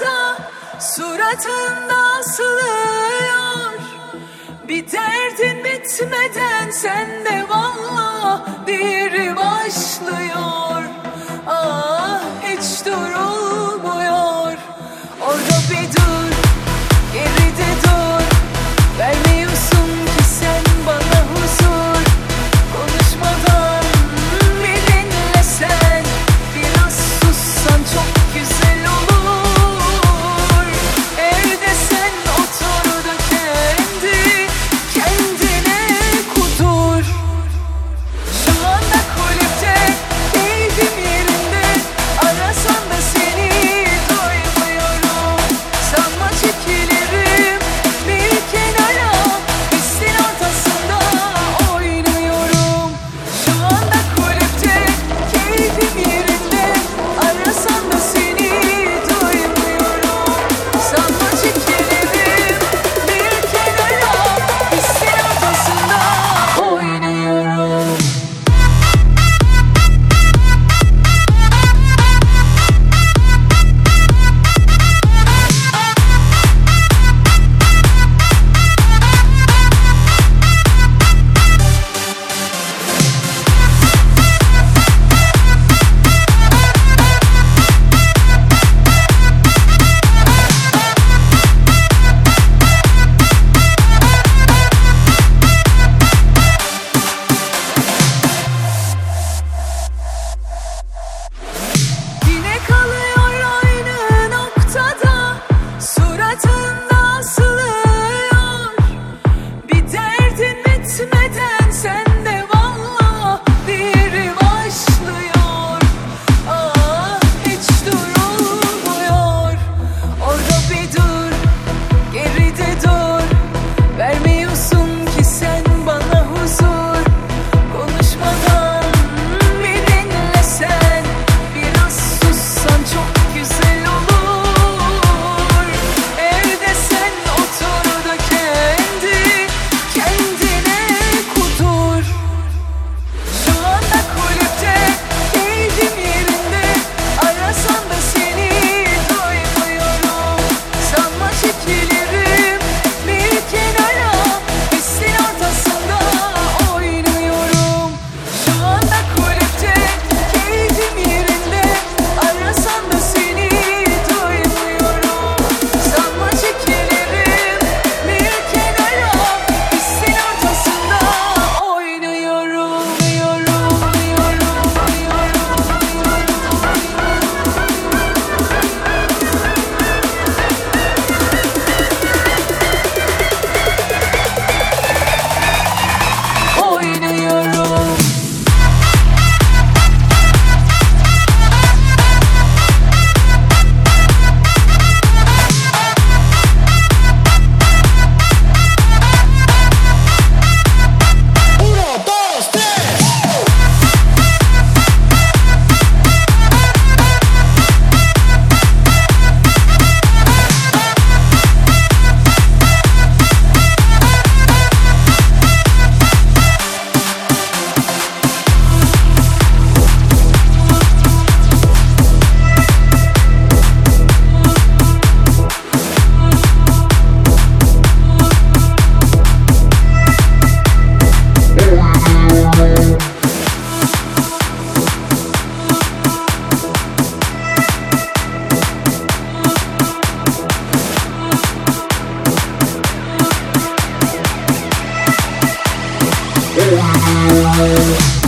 da suratında asılıyor. Bir derdin bitmeden sende valla bir başlıyor. Música